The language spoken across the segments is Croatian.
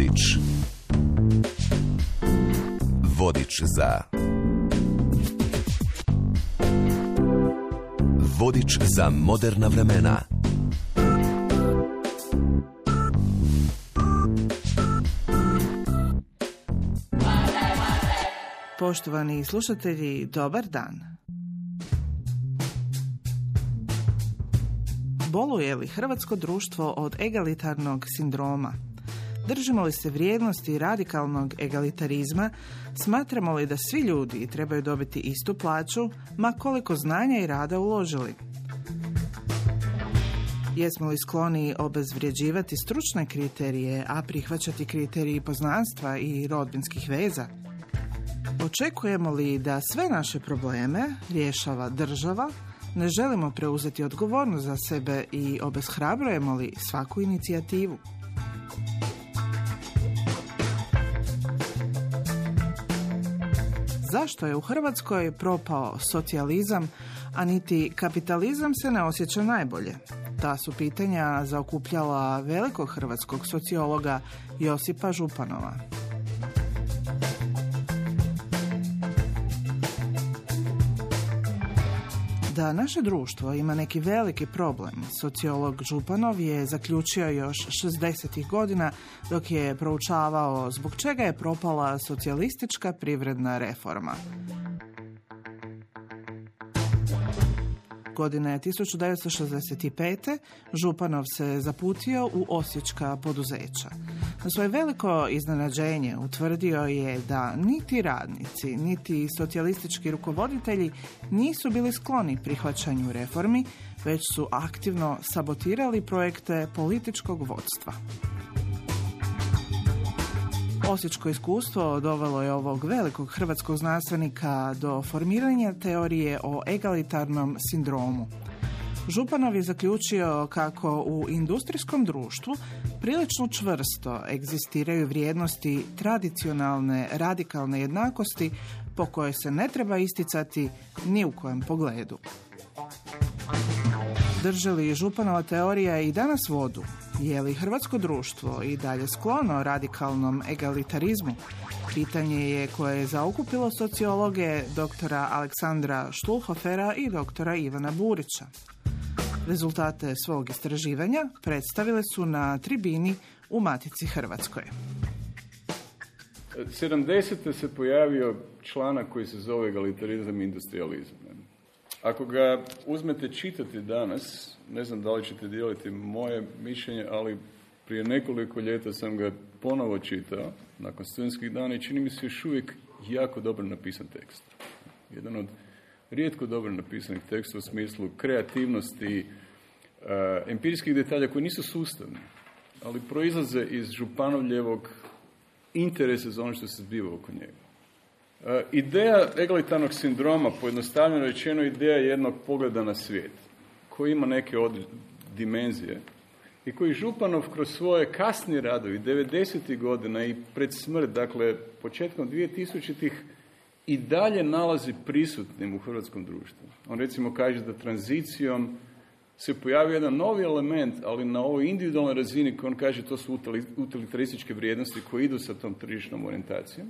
Vodič Vodič za Vodič za moderna vremena Poštovani slušatelji, dobar dan. Boluje li hrvatsko društvo od egalitarnog sindroma? Držimo li se vrijednosti radikalnog egalitarizma? Smatramo li da svi ljudi trebaju dobiti istu plaću, ma koliko znanja i rada uložili? Jesmo li skloni obezvrijeđivati stručne kriterije, a prihvaćati kriteriji poznanstva i rodbinskih veza? Očekujemo li da sve naše probleme rješava država, ne želimo preuzeti odgovornost za sebe i obeshrabrujemo li svaku inicijativu? Zašto je u Hrvatskoj propao socijalizam, a niti kapitalizam se ne osjeća najbolje? Ta su pitanja zaokupljala velikog hrvatskog sociologa Josipa Županova. Da naše društvo ima neki veliki problem, sociolog Županov je zaključio još 60. godina dok je proučavao zbog čega je propala socijalistička privredna reforma. Godine 1965. Županov se zaputio u osječka poduzeća. Na svoje veliko iznenađenje utvrdio je da niti radnici, niti socijalistički rukovoditelji nisu bili skloni prihvaćanju reformi, već su aktivno sabotirali projekte političkog vodstva. Osječko iskustvo dovelo je ovog velikog hrvatskog znanstvenika do formiranja teorije o egalitarnom sindromu. Županov je zaključio kako u industrijskom društvu prilično čvrsto egzistiraju vrijednosti tradicionalne radikalne jednakosti po kojoj se ne treba isticati ni u kojem pogledu. Drži li Županova teorija i danas vodu? Je li hrvatsko društvo i dalje sklono radikalnom egalitarizmu? Pitanje je koje je zaokupilo sociologe doktora Aleksandra Štulhofera i doktora Ivana Burića. Rezultate svog istraživanja predstavile su na tribini u Matici Hrvatskoj. 70. se pojavio članak koji se zove egalitarizam i industrializam. Ako ga uzmete čitati danas, ne znam da li ćete dijeliti moje mišljenje, ali prije nekoliko ljeta sam ga ponovo čitao, nakon studentskih dana i čini mi se još uvijek jako dobro napisan tekst. Jedan od rijetko dobro napisanih teksta u smislu kreativnosti, uh, empirijskih detalja koji nisu sustavni, ali proizlaze iz Županovljevog interesa za ono što se zbiva oko njega. E, ideja egalitarnog sindroma, pojednostavljeno rečeno, ideja jednog pogleda na svijet, koji ima neke od dimenzije i koji Županov kroz svoje kasni radovi, 90. godina i pred smrt, dakle početkom 2000-ih, i dalje nalazi prisutnim u hrvatskom društvu. On recimo kaže da tranzicijom se pojavio jedan novi element, ali na ovoj individualnoj razini, koji on kaže to su utilitarističke vrijednosti koje idu sa tom tržišnom orijentacijom.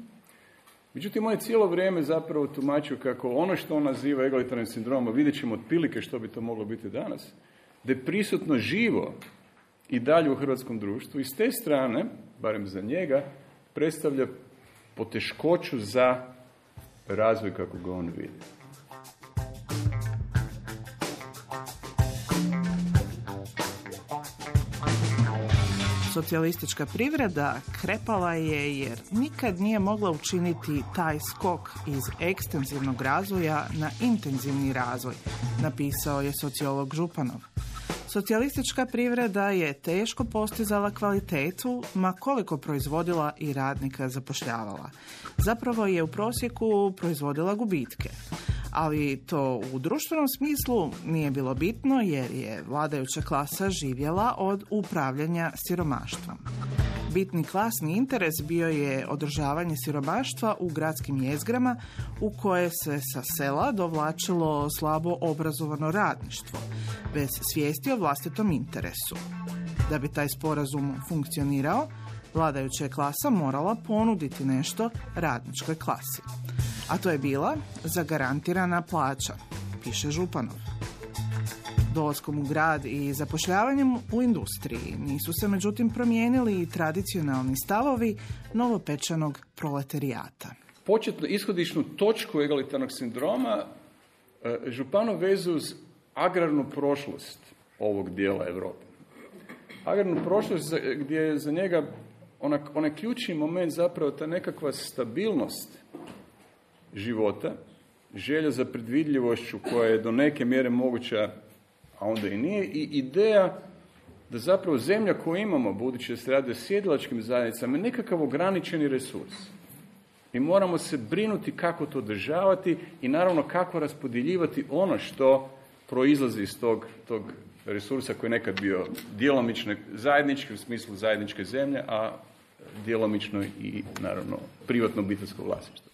Međutim, on je cijelo vrijeme zapravo tumačio kako ono što on naziva egalitarnim sindromom, vidjet ćemo otprilike što bi to moglo biti danas, da je prisutno živo i dalje u hrvatskom društvu i s te strane, barem za njega, predstavlja poteškoću za razvoj kako ga on vidi. Socijalistička privreda krepala je jer nikad nije mogla učiniti taj skok iz ekstenzivnog razvoja na intenzivni razvoj, napisao je sociolog Županov. Socijalistička privreda je teško postizala kvalitetu, ma koliko proizvodila i radnika zapošljavala. Zapravo je u prosjeku proizvodila gubitke ali to u društvenom smislu nije bilo bitno jer je vladajuća klasa živjela od upravljanja siromaštvom. Bitni klasni interes bio je održavanje siromaštva u gradskim jezgrama u koje se sa sela dovlačilo slabo obrazovano radništvo, bez svijesti o vlastitom interesu. Da bi taj sporazum funkcionirao, Vladajuća je klasa morala ponuditi nešto radničkoj klasi. A to je bila zagarantirana plaća, piše Županov. Dolaskom u grad i zapošljavanjem u industriji nisu se međutim promijenili i tradicionalni stavovi novopečanog proletarijata. Početnu ishodišnu točku egalitarnog sindroma e, Županov vezu uz agrarnu prošlost ovog dijela Europe. Agrarnu prošlost gdje je za njega onaj ključni moment zapravo ta nekakva stabilnost života, želja za predvidljivošću koja je do neke mjere moguća, a onda i nije, i ideja da zapravo zemlja koju imamo, budući da se radi o sjedilačkim zajednicama, je nekakav ograničeni resurs. I moramo se brinuti kako to održavati i naravno kako raspodjeljivati ono što proizlazi iz tog, tog resursa koji je nekad bio djelomično zajednički u smislu zajedničke zemlje, a djelomično i naravno privatno obiteljsko vlasništvo.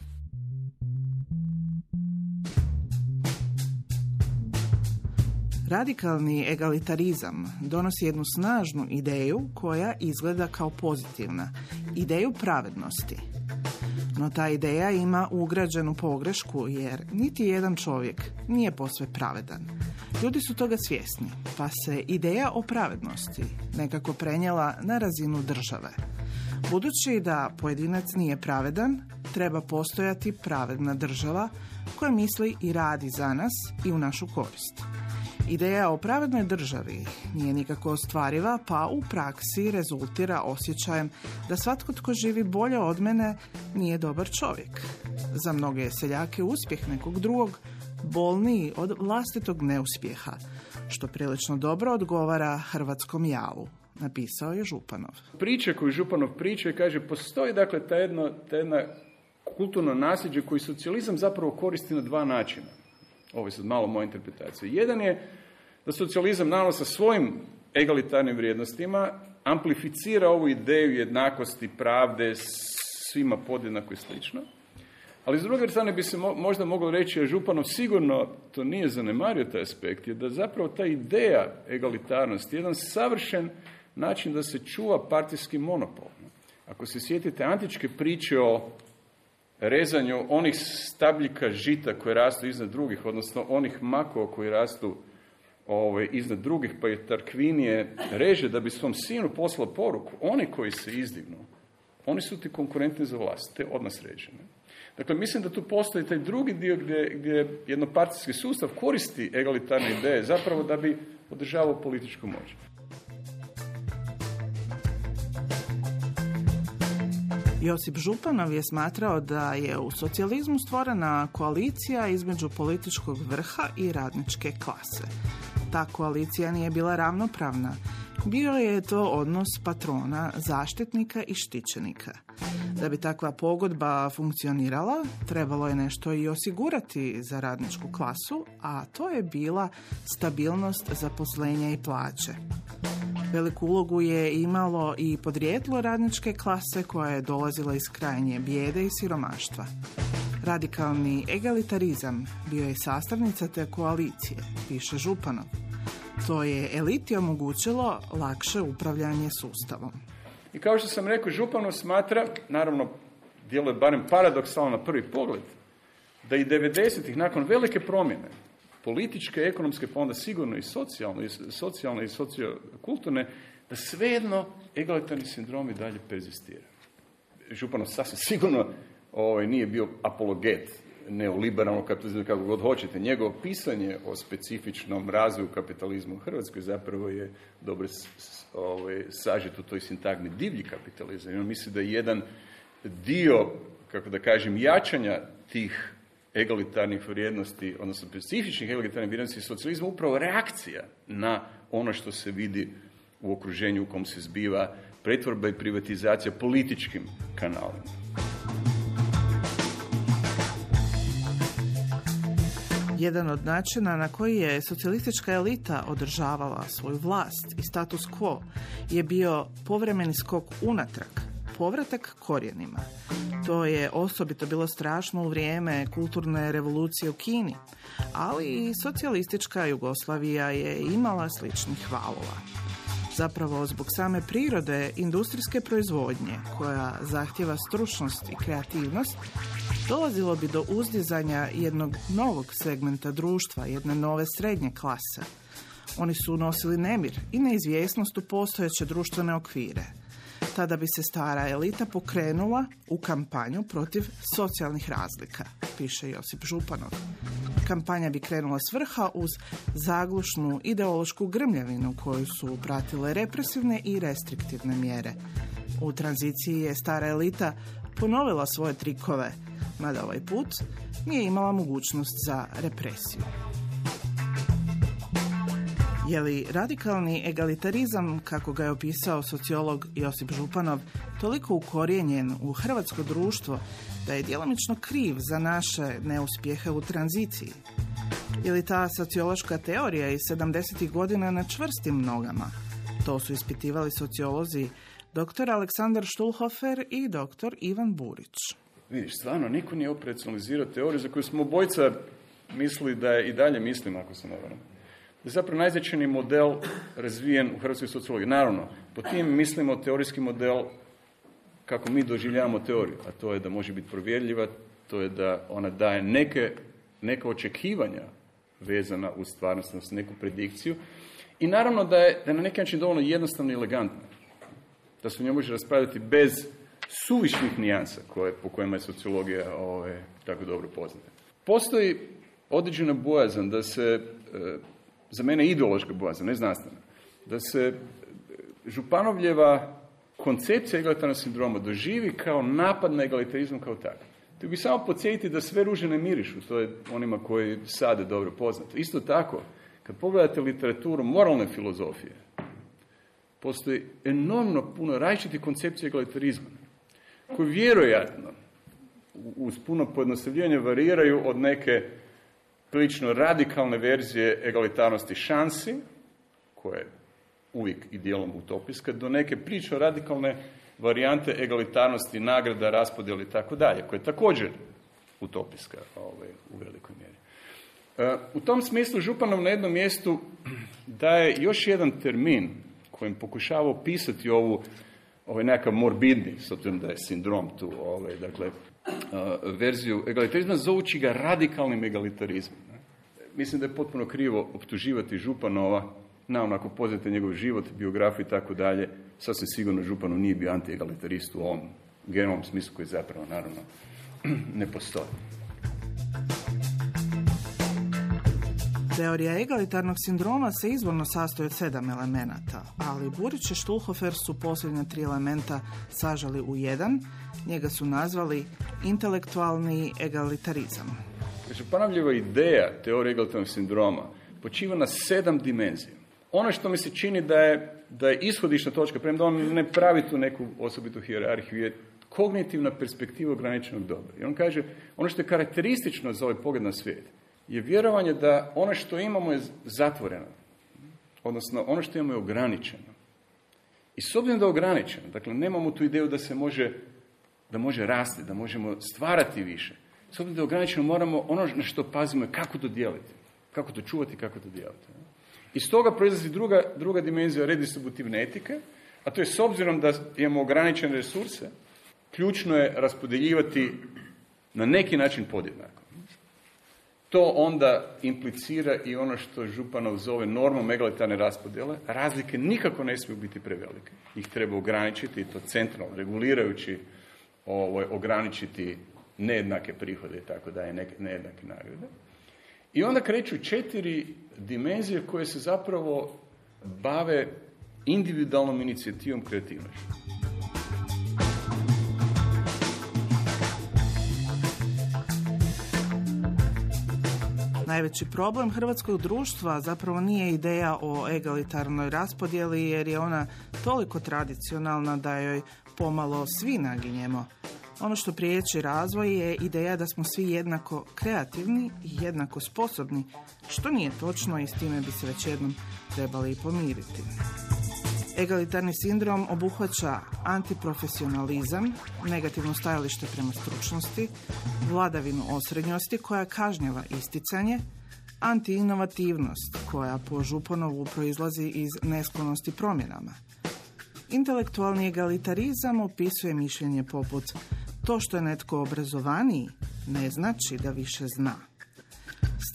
Radikalni egalitarizam donosi jednu snažnu ideju koja izgleda kao pozitivna, ideju pravednosti. No ta ideja ima ugrađenu pogrešku jer niti jedan čovjek nije posve pravedan. Ljudi su toga svjesni, pa se ideja o pravednosti nekako prenijela na razinu države. Budući da pojedinac nije pravedan, treba postojati pravedna država koja misli i radi za nas i u našu korist. Ideja o pravednoj državi nije nikako ostvariva, pa u praksi rezultira osjećajem da svatko tko živi bolje od mene nije dobar čovjek. Za mnoge seljake uspjeh nekog drugog bolniji od vlastitog neuspjeha, što prilično dobro odgovara hrvatskom javu, napisao je Županov. Priča koju Županov priča kaže postoji dakle ta jedna, ta jedna kulturno nasljeđe koji socijalizam zapravo koristi na dva načina. Ovo je sad malo moja interpretacija. Jedan je da socijalizam naravno sa svojim egalitarnim vrijednostima amplificira ovu ideju jednakosti, pravde, svima podjednako i slično. Ali s druge strane bi se možda moglo reći, a Županov sigurno to nije zanemario taj aspekt, je da zapravo ta ideja egalitarnosti je jedan savršen način da se čuva partijski monopol. Ako se sjetite antičke priče o rezanju onih stabljika žita koje rastu iznad drugih, odnosno onih makova koji rastu ovaj, iznad drugih, pa je Tarkvinije reže da bi svom sinu poslao poruku, oni koji se izdignu, oni su ti konkurentni za vlast, te odmah sređene. Dakle, mislim da tu postoji taj drugi dio gdje, gdje jednopartijski sustav koristi egalitarne ideje zapravo da bi održavao političku moć. Josip Županov je smatrao da je u socijalizmu stvorena koalicija između političkog vrha i radničke klase. Ta koalicija nije bila ravnopravna. Bio je to odnos patrona, zaštitnika i štićenika. Da bi takva pogodba funkcionirala, trebalo je nešto i osigurati za radničku klasu, a to je bila stabilnost zaposlenja i plaće. Veliku ulogu je imalo i podrijetlo radničke klase koja je dolazila iz krajnje bijede i siromaštva. Radikalni egalitarizam bio je sastavnica te koalicije, piše Županov. To je eliti omogućilo lakše upravljanje sustavom. I kao što sam rekao, Županov smatra, naravno, djeluje barem paradoksalno na prvi pogled, da i 90-ih, nakon velike promjene, političke, ekonomske, pa onda sigurno i socijalno, i socijalne i sociokulturne, da svejedno egalitarni sindrom i dalje persistira. Županov sasvim sigurno ovaj, nije bio apologet neoliberalnog kapitalizma, kako god hoćete. Njegovo pisanje o specifičnom razvoju kapitalizma u Hrvatskoj zapravo je dobro ovaj, sažet u toj sintagmi divlji kapitalizam. I on misli da je jedan dio, kako da kažem, jačanja tih egalitarnih vrijednosti, odnosno specifičnih egalitarnih vrijednosti socijalizma, upravo reakcija na ono što se vidi u okruženju u kom se zbiva pretvorba i privatizacija političkim kanalima. Jedan od načina na koji je socijalistička elita održavala svoju vlast i status quo je bio povremeni skok unatrag, povratak korijenima. To je osobito bilo strašno u vrijeme kulturne revolucije u Kini, ali i socijalistička Jugoslavija je imala sličnih valova. Zapravo zbog same prirode industrijske proizvodnje koja zahtjeva stručnost i kreativnost dolazilo bi do uzdizanja jednog novog segmenta društva, jedne nove srednje klase. Oni su unosili nemir i neizvjesnost u postojeće društvene okvire. Tada bi se stara elita pokrenula u kampanju protiv socijalnih razlika, piše Josip Županov. Kampanja bi krenula s vrha uz zaglušnu ideološku grmljavinu koju su pratile represivne i restriktivne mjere. U tranziciji je stara elita ponovila svoje trikove, mada ovaj put nije imala mogućnost za represiju. Je li radikalni egalitarizam, kako ga je opisao sociolog Josip Županov, toliko ukorijenjen u hrvatsko društvo da je djelomično kriv za naše neuspjehe u tranziciji? Je li ta sociološka teorija iz 70. godina na čvrstim nogama? To su ispitivali sociolozi dr. Aleksandar Štulhofer i dr. Ivan Burić. Vidiš, stvarno, niko nije operacionalizirao teoriju za koju smo obojca mislili da je i dalje mislim, ako se ne varam je zapravo najznačajniji model razvijen u hrvatskoj sociologiji. Naravno, po tim mislimo teorijski model kako mi doživljavamo teoriju, a to je da može biti provjerljiva, to je da ona daje neke, neka očekivanja vezana uz stvarnost, neku predikciju. I naravno da je, da je na neki način dovoljno jednostavno i elegantno. Da se u njoj može raspravljati bez suvišnih nijansa koje, po kojima je sociologija ove, ovaj, tako dobro poznata. Postoji određena bojazan da se e, za mene ideološka bojazna, ne znanstvena, da se Županovljeva koncepcija egalitarnog sindroma doživi kao napad na egalitarizam kao takav. Ti bi samo podsjetiti da sve ruže ne mirišu, to je onima koji sade dobro poznato. Isto tako, kad pogledate literaturu moralne filozofije, postoji enormno puno različitih koncepcija egalitarizma, koji vjerojatno uz puno pojednostavljivanja variraju od neke prilično radikalne verzije egalitarnosti šansi, koje je uvijek i dijelom utopijska, do neke prilično radikalne varijante egalitarnosti, nagrada, raspodjeli i tako dalje, koja je također utopijska ovaj, u velikoj mjeri. E, u tom smislu Županov na jednom mjestu daje još jedan termin kojim pokušava opisati ovu ovaj nekakav morbidni, s obzirom da je sindrom tu, ovaj, dakle, verziju egalitarizma, zovući ga radikalnim egalitarizmom. Mislim da je potpuno krivo optuživati Županova, naravno ako poznate njegov život, biografiju i tako dalje, sasvim sigurno Županov nije bio antiegalitarist u ovom generalnom smislu koji zapravo naravno ne postoji. Teorija egalitarnog sindroma se izvorno sastoji od sedam elemenata, ali Burić i Štulhofer su posljednja tri elementa sažali u jedan, njega su nazvali intelektualni egalitarizam. Ponavljiva ideja teorije egalitarnog sindroma počiva na sedam dimenzija. Ono što mi se čini da je, da je ishodišna točka, premda on ne pravi tu neku osobitu hijerarhiju, je kognitivna perspektiva ograničenog dobra. I on kaže, ono što je karakteristično za ovaj pogled na svijet, je vjerovanje da ono što imamo je zatvoreno. Odnosno, ono što imamo je ograničeno. I s obzirom da je ograničeno, dakle, nemamo tu ideju da se može, da može rasti, da možemo stvarati više. S obzirom da je ograničeno, moramo, ono na što pazimo je kako to dijeliti. Kako to čuvati, kako to dijeliti. I s toga proizlazi druga, druga dimenzija redistributivne etike, a to je s obzirom da imamo ograničene resurse, ključno je raspodjeljivati na neki način podjednako. To onda implicira i ono što Županov zove normom egalitarne raspodjele. Razlike nikako ne smiju biti prevelike. Ih treba ograničiti, to centralno, regulirajući ovaj, ograničiti nejednake prihode tako daje, nejednake nagrade. I onda kreću četiri dimenzije koje se zapravo bave individualnom inicijativom kreativnošću. Najveći problem hrvatskog društva zapravo nije ideja o egalitarnoj raspodjeli jer je ona toliko tradicionalna da joj pomalo svi naginjemo. Ono što priječi razvoj je ideja da smo svi jednako kreativni i jednako sposobni, što nije točno i s time bi se već jednom trebali i pomiriti. Egalitarni sindrom obuhvaća antiprofesionalizam, negativno stajalište prema stručnosti, vladavinu osrednjosti koja kažnjava isticanje, Antiinovativnost, koja po Županovu proizlazi iz nesklonosti promjenama. Intelektualni egalitarizam opisuje mišljenje poput to što je netko obrazovaniji ne znači da više zna.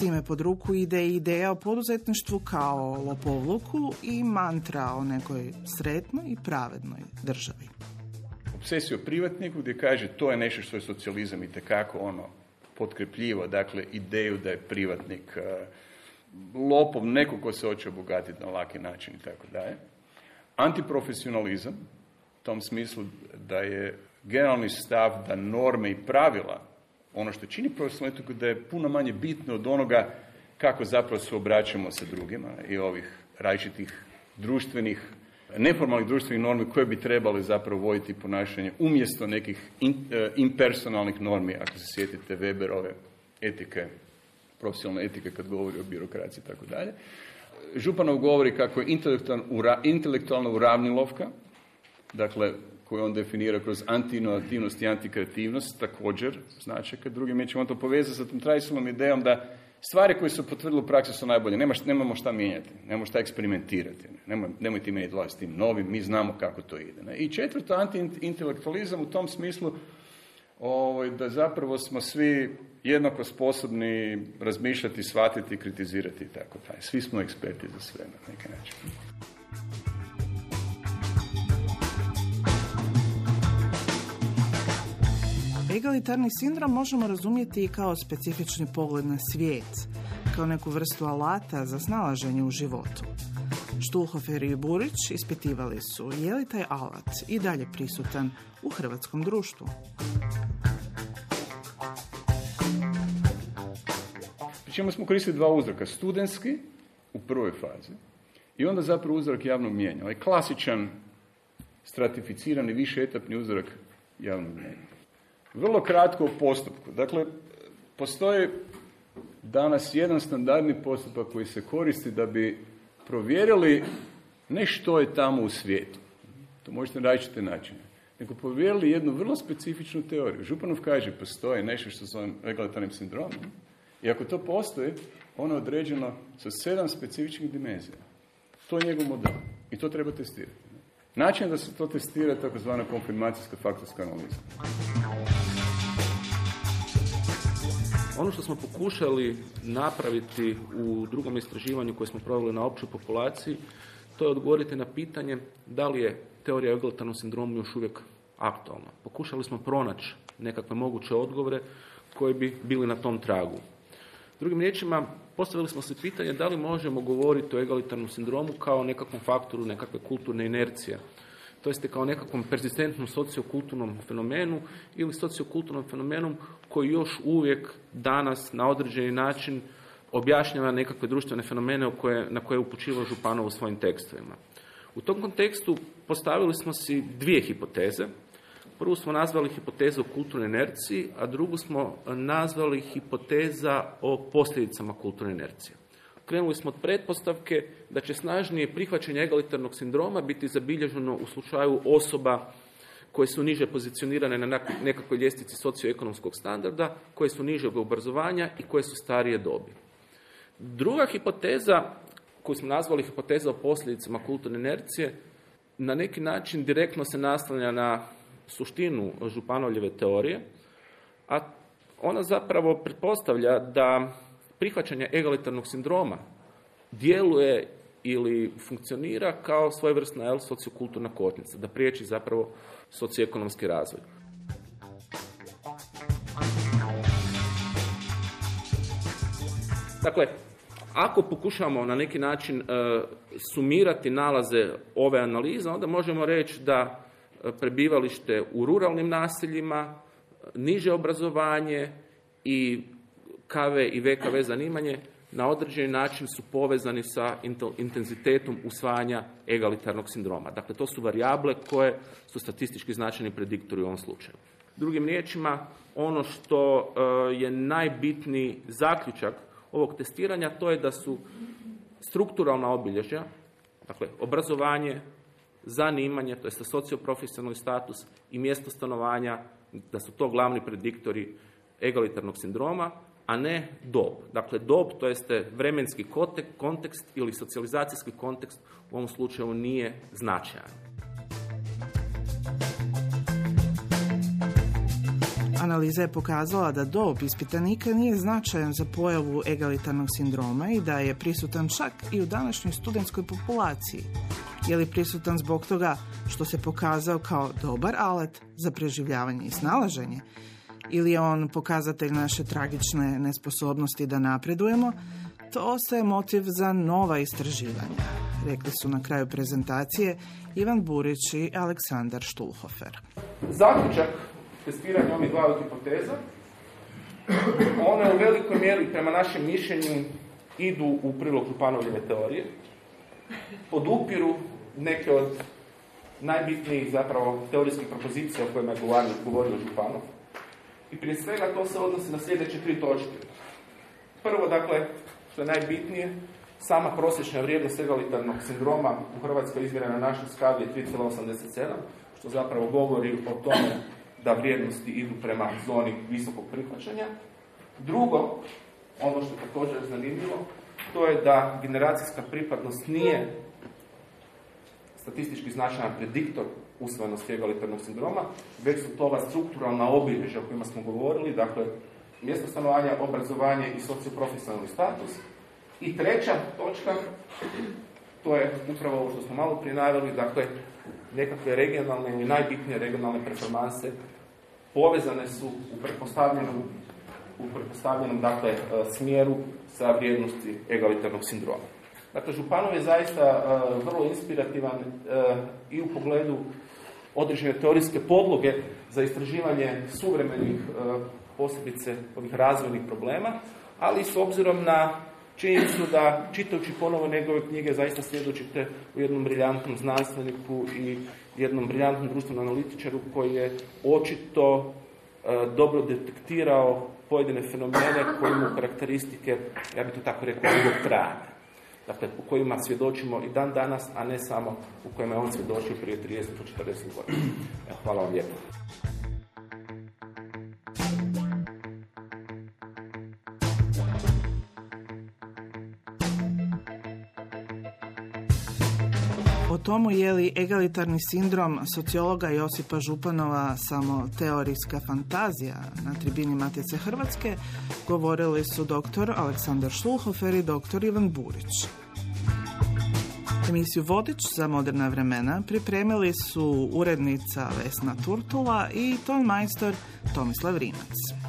Time pod ruku ide ideja o poduzetništvu kao lopovluku i mantra o nekoj sretnoj i pravednoj državi. Obsesiju o privatniku gdje kaže to je nešto što je socijalizam i tekako ono potkrepljivo, dakle ideju da je privatnik eh, lopov, neko ko se hoće obogatiti na laki način i tako dalje. Antiprofesionalizam, u tom smislu da je generalni stav da norme i pravila, ono što čini profesionalnu da je puno manje bitno od onoga kako zapravo se obraćamo sa drugima i ovih različitih društvenih, neformalnih društvenih normi koje bi trebali zapravo voditi ponašanje umjesto nekih e, impersonalnih normi, ako se sjetite Weberove etike, profesionalne etike kad govori o birokraciji i tako dalje. Županov govori kako je intelektualna uravnilovka, dakle koju on definira kroz antiinovativnost i antikreativnost, također znači kad drugim riječima on to povezati sa tom tradicionalnom idejom da stvari koje su potvrdile u praksi su najbolje, Nema, nemamo šta mijenjati, nemamo šta eksperimentirati, nemoj, nemoj ti s tim novim, mi znamo kako to ide. Ne? I četvrto, antiintelektualizam u tom smislu ovaj, da zapravo smo svi jednako sposobni razmišljati, shvatiti, kritizirati i tako dalje. Svi smo eksperti za sve na neki način. Egalitarni sindrom možemo razumjeti i kao specifični pogled na svijet, kao neku vrstu alata za snalaženje u životu. Štulhofer i Burić ispitivali su je li taj alat i dalje prisutan u hrvatskom društvu. Pričemu smo koristili dva uzroka. Studenski u prvoj fazi i onda zapravo uzorak javnog mijenja. Ovaj klasičan stratificirani više etapni uzorak javnog mijenja. Vrlo kratko o postupku. Dakle, postoji danas jedan standardni postupak koji se koristi da bi provjerili ne što je tamo u svijetu. To možete na različite načine. Nego provjerili jednu vrlo specifičnu teoriju. Županov kaže, postoji nešto što zovem regulatornim sindromom. I ako to postoji, ono je određeno sa sedam specifičnih dimenzija. To je njegov model. I to treba testirati. Način da se to testira je takozvana konfirmacijska faktorska analiza. Ono što smo pokušali napraviti u drugom istraživanju koje smo proveli na općoj populaciji, to je odgovoriti na pitanje da li je teorija o egalitarnom sindromu još uvijek aktualna. Pokušali smo pronaći nekakve moguće odgovore koji bi bili na tom tragu. Drugim riječima, postavili smo se pitanje da li možemo govoriti o egalitarnom sindromu kao nekakvom faktoru nekakve kulturne inercije to jeste kao nekakvom persistentnom sociokulturnom fenomenu ili sociokulturnom fenomenu koji još uvijek danas na određeni način objašnjava nekakve društvene fenomene na koje je upućivao Županov u svojim tekstovima. U tom kontekstu postavili smo si dvije hipoteze. Prvu smo nazvali hipotezu o kulturnoj inerciji, a drugu smo nazvali hipoteza o posljedicama kulturne inercije krenuli smo od pretpostavke da će snažnije prihvaćanje egalitarnog sindroma biti zabilježeno u slučaju osoba koje su niže pozicionirane na nekakvoj ljestvici socioekonomskog standarda, koje su nižeg obrazovanja i koje su starije dobi. Druga hipoteza, koju smo nazvali hipoteza o posljedicama kulturne inercije, na neki način direktno se naslanja na suštinu Županovljeve teorije, a ona zapravo pretpostavlja da prihvaćanje egalitarnog sindroma djeluje ili funkcionira kao svojevrsna jel, sociokulturna kotnica, da priječi zapravo socioekonomski razvoj. Dakle, ako pokušamo na neki način e, sumirati nalaze ove analize, onda možemo reći da prebivalište u ruralnim naseljima, niže obrazovanje i KV i VKV zanimanje na određeni način su povezani sa intenzitetom usvajanja egalitarnog sindroma. Dakle, to su varijable koje su statistički značajni prediktori u ovom slučaju. Drugim riječima, ono što e, je najbitniji zaključak ovog testiranja, to je da su strukturalna obilježja, dakle, obrazovanje, zanimanje, to je socioprofesionalni status i mjesto stanovanja, da su to glavni prediktori egalitarnog sindroma, a ne dob. Dakle, dob, to jeste vremenski kontekst ili socijalizacijski kontekst u ovom slučaju nije značajan. Analiza je pokazala da dob ispitanika nije značajan za pojavu egalitarnog sindroma i da je prisutan čak i u današnjoj studentskoj populaciji. Je li prisutan zbog toga što se pokazao kao dobar alat za preživljavanje i snalaženje? Ili je on pokazatelj naše tragične nesposobnosti da napredujemo? To ostaje motiv za nova istraživanja, rekli su na kraju prezentacije Ivan Burić i Aleksandar Štulhofer. Zaključak testiranja ovih dva hipoteza, one u velikoj mjeri prema našem mišljenju idu u prilog Županovljeve teorije, podupiru neke od najbitnijih zapravo teorijskih propozicija o kojima je govorio, govorio Županov. I prije svega to se odnosi na sljedeće tri točke. Prvo, dakle, što je najbitnije, sama prosječna vrijednost egalitarnog sindroma u Hrvatskoj izmjerena na našoj skali je 3,87, što zapravo govori o tome da vrijednosti idu prema zoni visokog prihvaćanja. Drugo, ono što je također zanimljivo, to je da generacijska pripadnost nije statistički značajan prediktor usvojenosti egalitarnog sindroma, već su to ova strukturalna obilježja o kojima smo govorili, dakle, mjesto stanovanja, obrazovanje i socioprofesionalni status. I treća točka, to je upravo ovo što smo malo prije naveli, dakle, nekakve regionalne ili najbitnije regionalne performanse povezane su u pretpostavljenom, u pretpostavljenom dakle, e, smjeru sa vrijednosti egalitarnog sindroma. Dakle, Županov je zaista uh, vrlo inspirativan uh, i u pogledu određene teorijske podloge za istraživanje suvremenih uh, posebice ovih razvojnih problema, ali s obzirom na činjenicu da čitajući ponovo njegove knjige zaista svjedočite u jednom briljantnom znanstveniku i jednom briljantnom društvenom analitičaru koji je očito e, dobro detektirao pojedine fenomene koji imaju karakteristike, ja bih to tako rekao, drugog trajanja. Dakle, u kojima svjedočimo i dan danas, a ne samo u kojima je on svjedočio prije 30-40 godina. hvala vam lijepo. Tomu je li egalitarni sindrom sociologa Josipa Županova samo teorijska fantazija na tribini Matice Hrvatske, govorili su doktor Aleksandar Šulhofer i doktor Ivan Burić. Emisiju Vodič za moderna vremena pripremili su urednica Vesna Turtula i ton majstor Tomislav Rinac.